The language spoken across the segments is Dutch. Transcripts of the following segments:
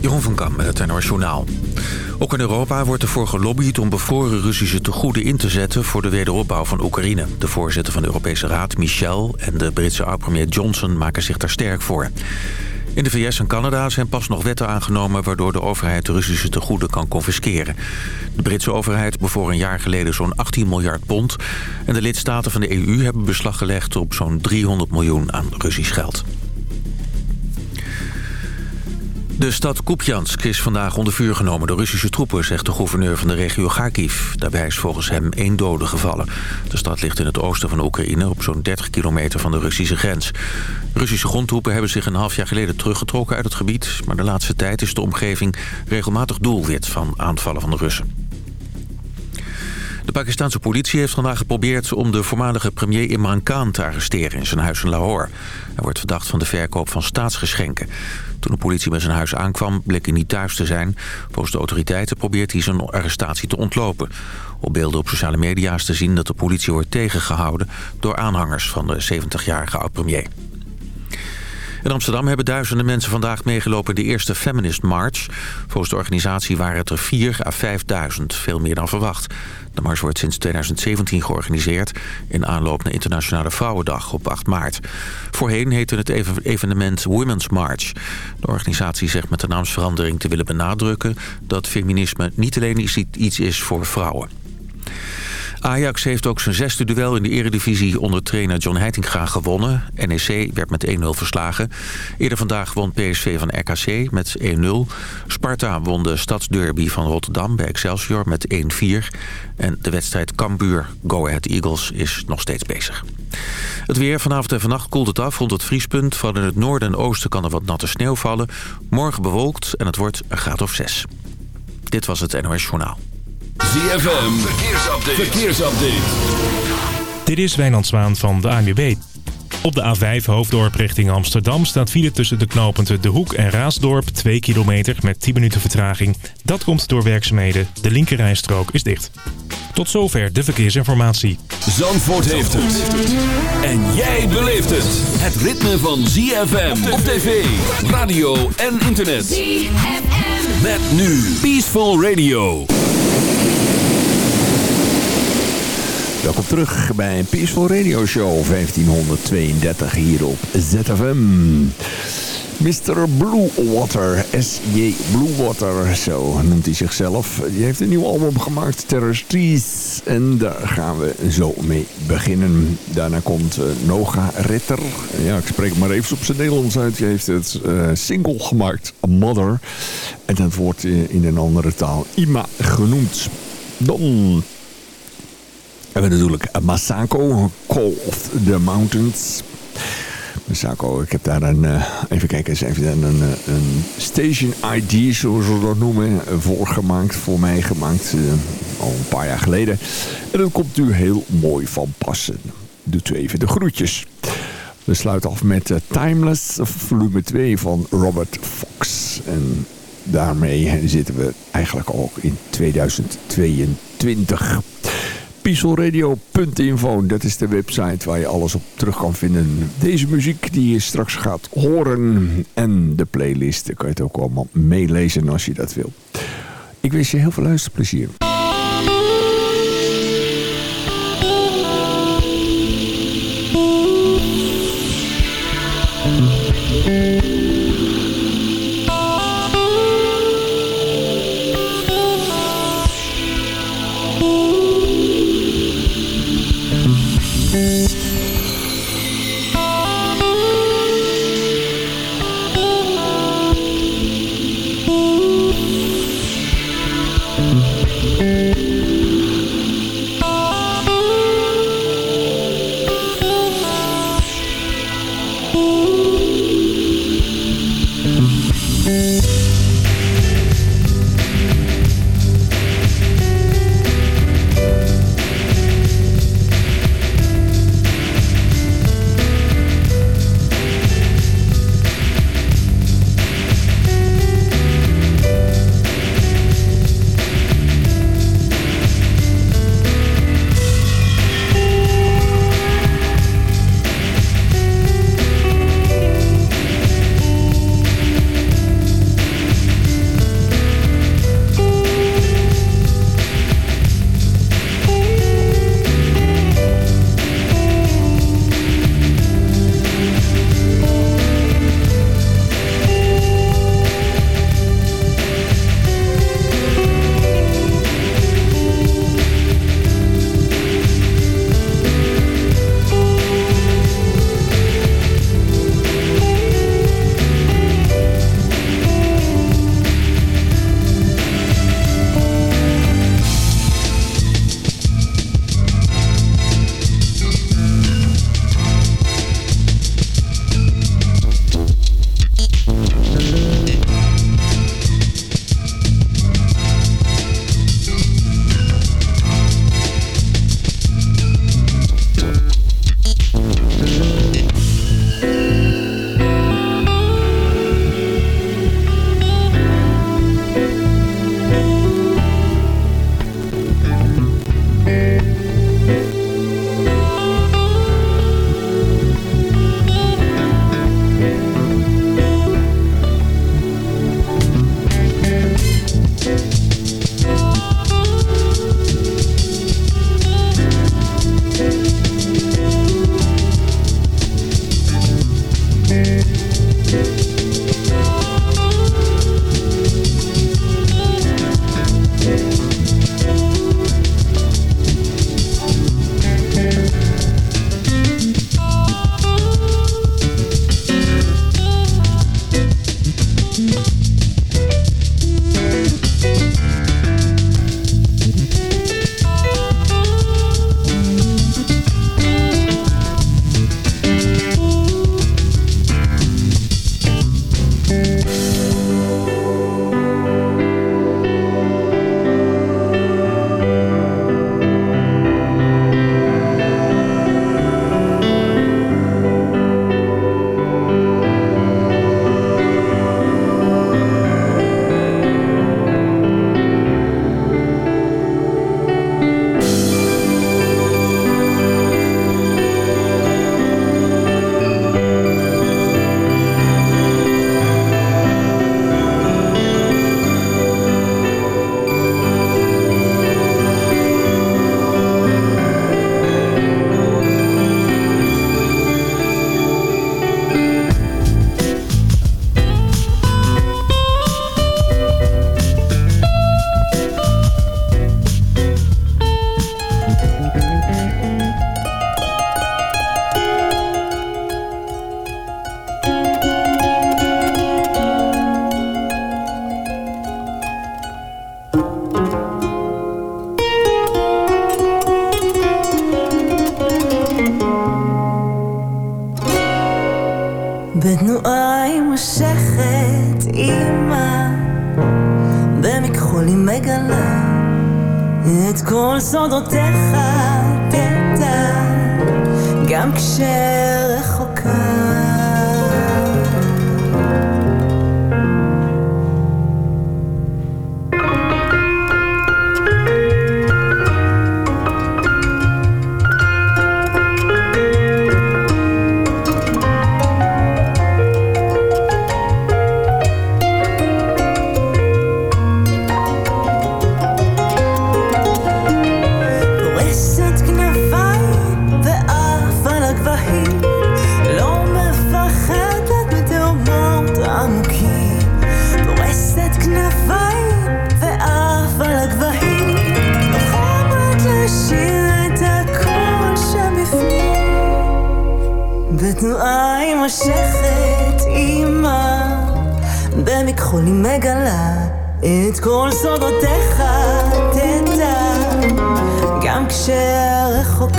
Jeroen van Kam met het NOS Journaal. Ook in Europa wordt ervoor gelobbyd om bevroren Russische tegoeden in te zetten... voor de wederopbouw van Oekraïne. De voorzitter van de Europese Raad, Michel, en de Britse oud-premier Johnson maken zich daar sterk voor. In de VS en Canada zijn pas nog wetten aangenomen... waardoor de overheid de Russische tegoeden kan confisceren. De Britse overheid bevoor een jaar geleden zo'n 18 miljard pond... en de lidstaten van de EU hebben beslag gelegd op zo'n 300 miljoen aan Russisch geld. De stad Kupjansk is vandaag onder vuur genomen door Russische troepen, zegt de gouverneur van de regio Kharkiv. Daarbij is volgens hem één dode gevallen. De stad ligt in het oosten van Oekraïne, op zo'n 30 kilometer van de Russische grens. Russische grondtroepen hebben zich een half jaar geleden teruggetrokken uit het gebied, maar de laatste tijd is de omgeving regelmatig doelwit van aanvallen van de Russen. De Pakistanse politie heeft vandaag geprobeerd om de voormalige premier Imran Khan te arresteren in zijn huis in Lahore. Hij wordt verdacht van de verkoop van staatsgeschenken. Toen de politie bij zijn huis aankwam, bleek hij niet thuis te zijn. Volgens de autoriteiten probeert hij zijn arrestatie te ontlopen. Op beelden op sociale media is te zien dat de politie wordt tegengehouden... door aanhangers van de 70-jarige oud-premier. In Amsterdam hebben duizenden mensen vandaag meegelopen in de eerste Feminist March. Volgens de organisatie waren het er 4 à 5.000, veel meer dan verwacht. De mars wordt sinds 2017 georganiseerd in aanloop naar Internationale Vrouwendag op 8 maart. Voorheen heette het evenement Women's March. De organisatie zegt met de naamsverandering te willen benadrukken dat feminisme niet alleen iets is voor vrouwen. Ajax heeft ook zijn zesde duel in de eredivisie onder trainer John Heitinga gewonnen. NEC werd met 1-0 verslagen. Eerder vandaag won PSV van RKC met 1-0. Sparta won de stadsderby van Rotterdam bij Excelsior met 1-4. En de wedstrijd Cambuur Go Ahead Eagles is nog steeds bezig. Het weer vanavond en vannacht koelt het af rond het vriespunt. Van in het noorden en oosten kan er wat natte sneeuw vallen. Morgen bewolkt en het wordt een graad of 6. Dit was het NOS Journaal. ZFM, verkeersupdate. verkeersupdate. Dit is Wijnand Zwaan van de ANWB. Op de A5 Hoofddorp richting Amsterdam staat file tussen de knooppunten De Hoek en Raasdorp 2 kilometer met 10 minuten vertraging. Dat komt door werkzaamheden. De linkerrijstrook is dicht. Tot zover de verkeersinformatie. Zandvoort heeft het. En jij beleeft het. Het ritme van ZFM op tv, radio en internet. ZFM. Met nu Peaceful Radio. Welkom terug bij een Peaceful Radio Show 1532 hier op ZFM. Mr. Bluewater, S.J. Bluewater, zo noemt hij zichzelf. Die heeft een nieuw album gemaakt, Terrestries. En daar gaan we zo mee beginnen. Daarna komt uh, Noga Ritter. Ja, ik spreek maar even op zijn Nederlands uit. Die heeft het uh, single gemaakt, Mother. En dat wordt uh, in een andere taal Ima genoemd. Dan we hebben natuurlijk Masako, Call of the Mountains. Masako, ik heb daar een, uh, even kijken eens even een, een, een station ID, zoals we dat noemen, voor gemaakt, voor mij gemaakt, uh, al een paar jaar geleden. En dat komt nu heel mooi van passen. Doet u even de groetjes. We sluiten af met Timeless, volume 2 van Robert Fox. En daarmee zitten we eigenlijk ook in 2022 peacefulradio.info. Dat is de website waar je alles op terug kan vinden. Deze muziek die je straks gaat horen. En de playlist. Daar kan je het ook allemaal meelezen als je dat wil. Ik wens je heel veel luisterplezier. כשרחוקה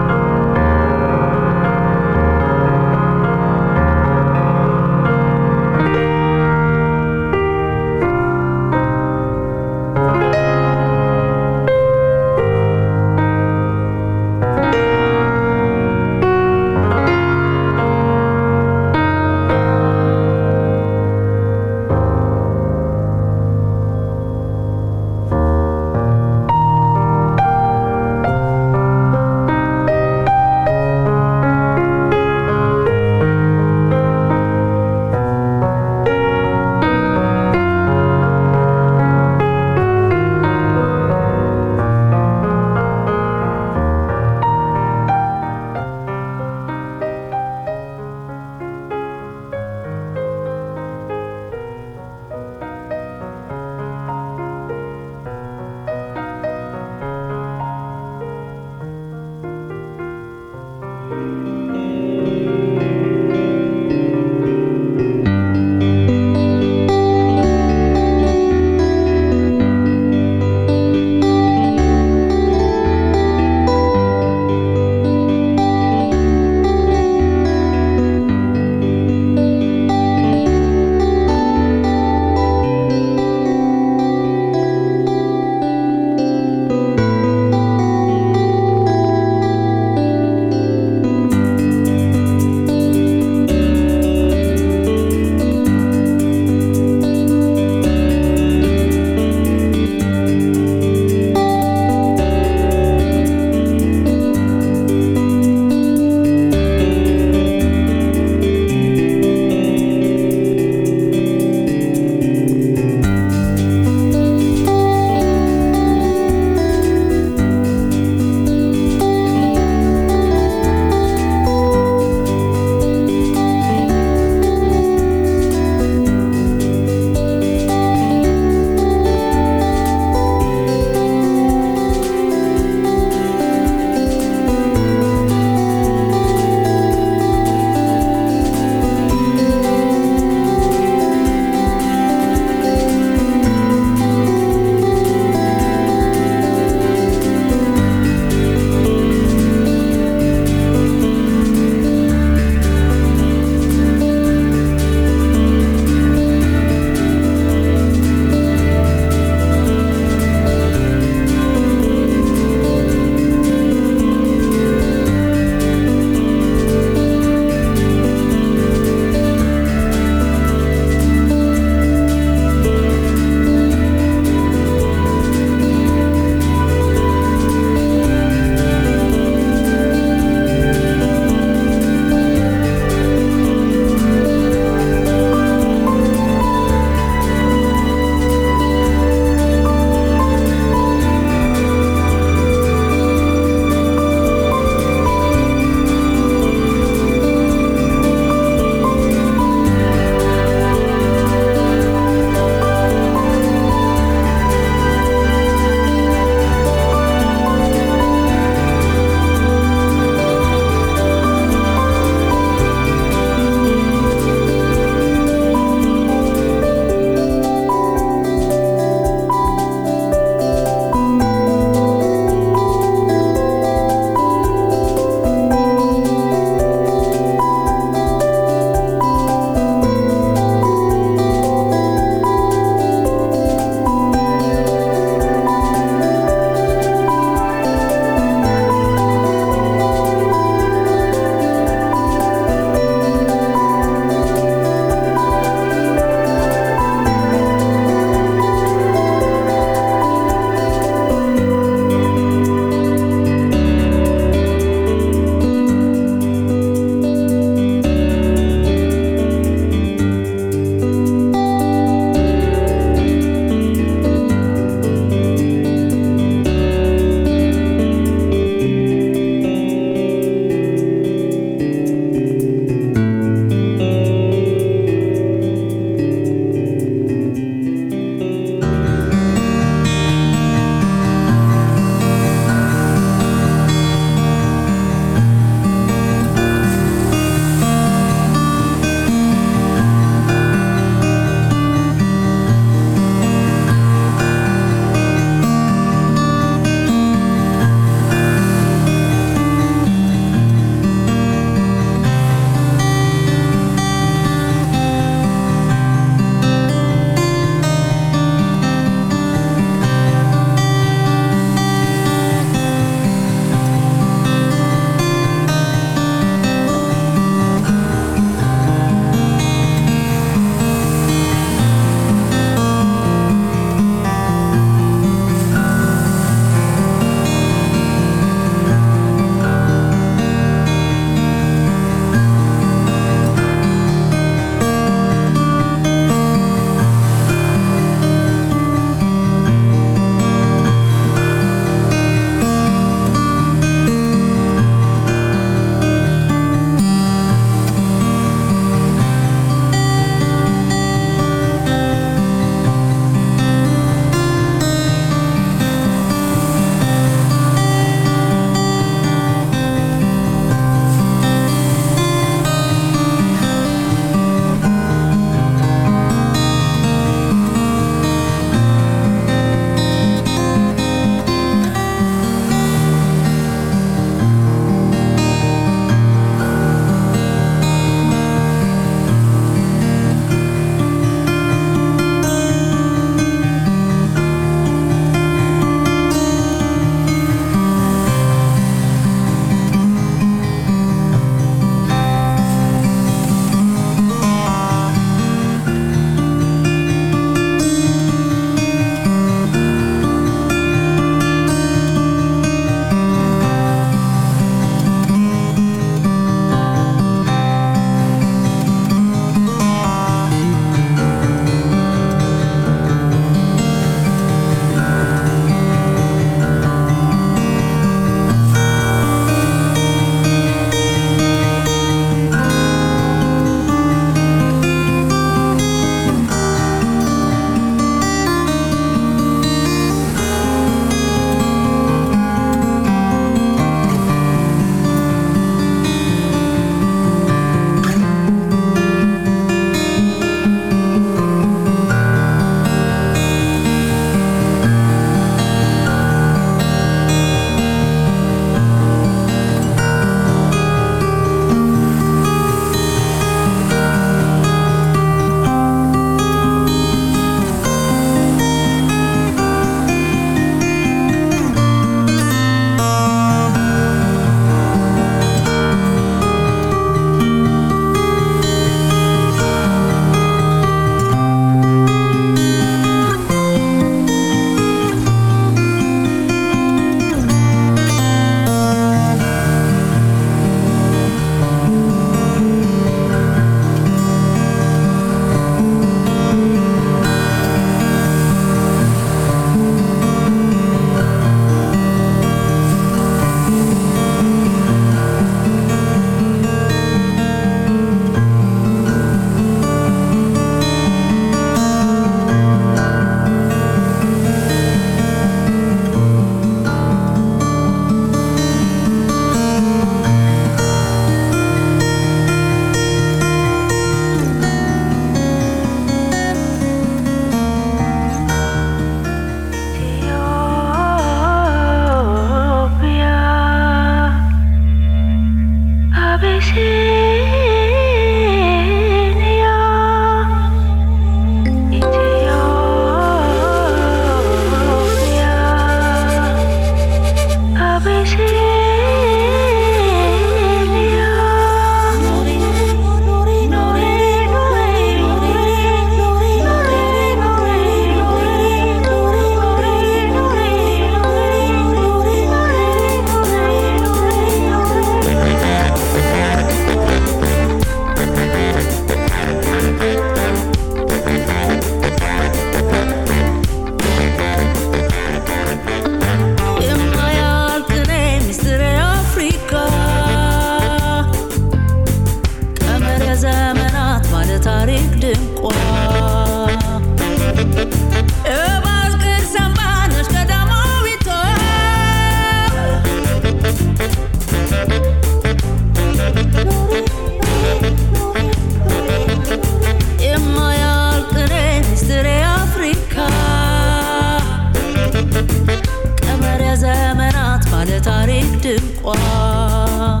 de croix.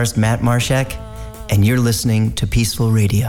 guitarist Matt Marshak, and you're listening to Peaceful Radio.